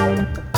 Bye.